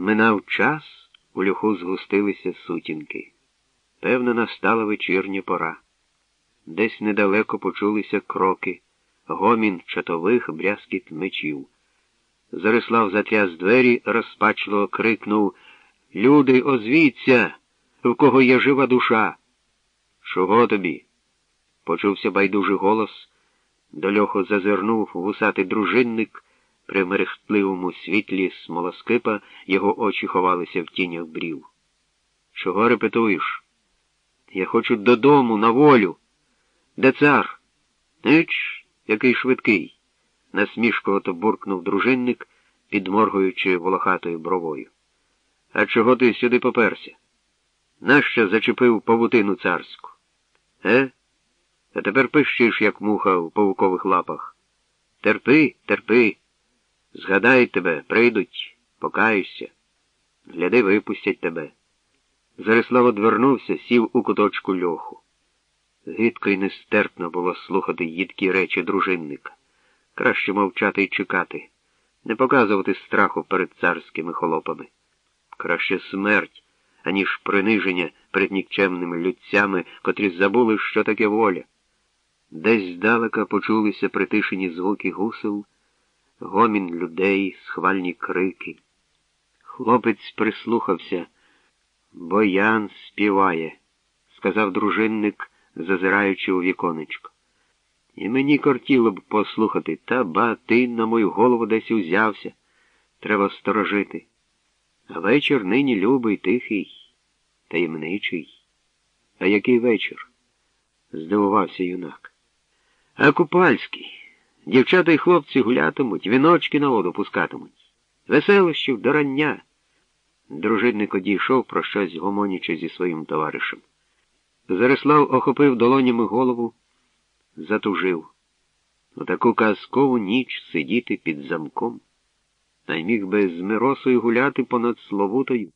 Минав час, у люху згустилися сутінки. Певно, настала вечірня пора. Десь недалеко почулися кроки, гомін чатових брязкіт мечів. Зарислав затряс двері, розпачливо крикнув Люди, озвіться, в кого є жива душа. Чого тобі? Почувся байдужий голос. До льоху зазирнув вусатий дружинник. При мерехтливому світлі смолоскипа його очі ховалися в тінях брів. Чого репетуєш? Я хочу додому, на волю. Де цар? Нич, який швидкий, насмішковато буркнув дружинник, підморгуючи волохатою бровою. А чого ти сюди поперся? Нащо зачепив павутину царську? Е? А тепер пищиш, як муха в павукових лапах. Терпи, терпи. Згадають тебе, прийдуть, покаюся. Гляди, випустять тебе. Зарислав одвернувся, сів у куточку льоху. Гидко й нестерпно було слухати їдкі речі дружинника. Краще мовчати й чекати, не показувати страху перед царськими холопами. Краще смерть, аніж приниження перед нікчемними людцями, котрі забули, що таке воля. Десь здалека почулися притишені звуки гусел, гомін людей, схвальні крики. Хлопець прислухався. Боян співає, сказав дружинник, зазираючи у віконечко. І мені кортіло б послухати, та ба ти на мою голову десь узявся. Треба сторожити. А вечір нині любий, тихий, таємничий. А який вечір? здивувався юнак. А купальський. Дівчата й хлопці гулятимуть, віночки на воду пускатимуть. Веселощів до рання. Дружинник одійшов про щось гомонячи зі своїм товаришем. Зарислав охопив долонями голову, затужив. У таку казкову ніч сидіти під замком. Та й міг би з Миросою гуляти понад Словутою,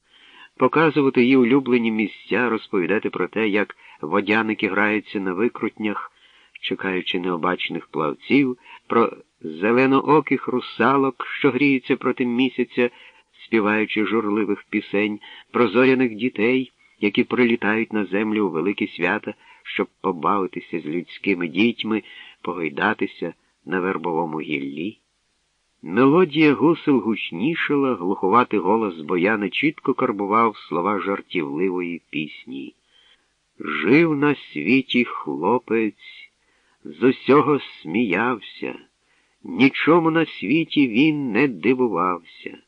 показувати її улюблені місця, розповідати про те, як водяники граються на викрутнях, чекаючи необачних плавців, про зеленооких русалок, що гріються проти місяця, співаючи журливих пісень, про зоряних дітей, які прилітають на землю у великі свята, щоб побавитися з людськими дітьми, погойдатися на вербовому гіллі. Мелодія гусел гучнішала, глуховатий голос бояни чітко карбував слова жартівливої пісні. Жив на світі хлопець, з усього сміявся, нічому на світі він не дивувався.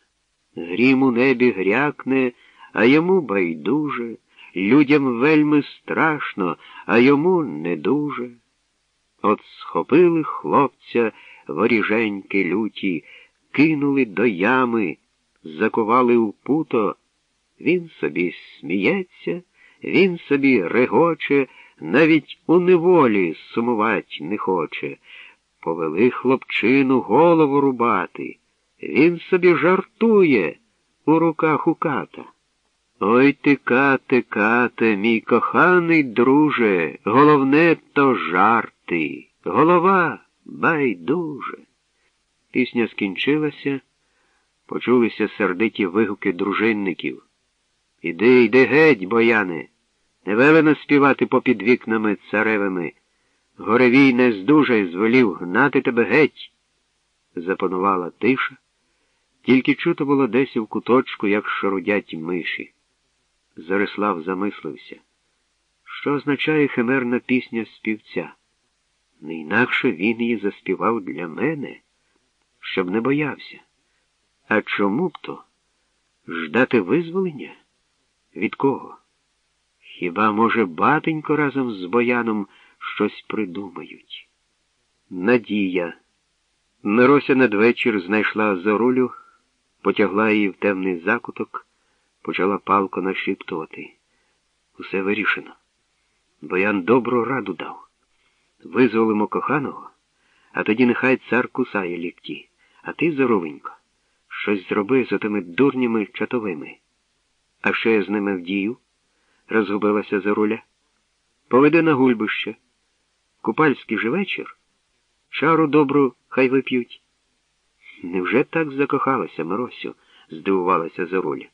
Грім у небі грякне, а йому байдуже, людям вельми страшно, а йому не дуже. От схопили хлопця воріженьки люті, кинули до ями, закували у путо. Він собі сміється, він собі регоче, навіть у неволі сумувать не хоче. Повели хлопчину голову рубати. Він собі жартує у руках у ката. Ой ти, кате, кате, мій коханий друже, головне то жарти. Голова байдуже. Пісня скінчилася, почулися сердиті вигуки дружинників. Іди, йди геть, бояне, не велено співати попід вікнами царевими. Горевій не здужай, звелів гнати тебе геть. Запанувала тиша, тільки чуто було десь у куточку, як шарудять миші. Зарислав замислився. Що означає химерна пісня співця? Не інакше він її заспівав для мене, щоб не боявся. А чому б то? Ждати визволення? Від кого? Хіба, може, батенько разом з бояном щось придумають? Надія. Мирося надвечір знайшла зорулю, потягла її в темний закуток, почала палко нашіптувати. Усе вирішено. Боян добру раду дав. Визволимо коханого, а тоді нехай цар кусає лікті, а ти, Зоровенько, щось зроби з отими дурнями чатовими. А що я з ними вдію? Розгубилася Зоруля. Поведе на гульбище. Купальський же вечір. Шару добру хай вип'ють. Невже так закохалася, Миросю? здивувалася Зоруля.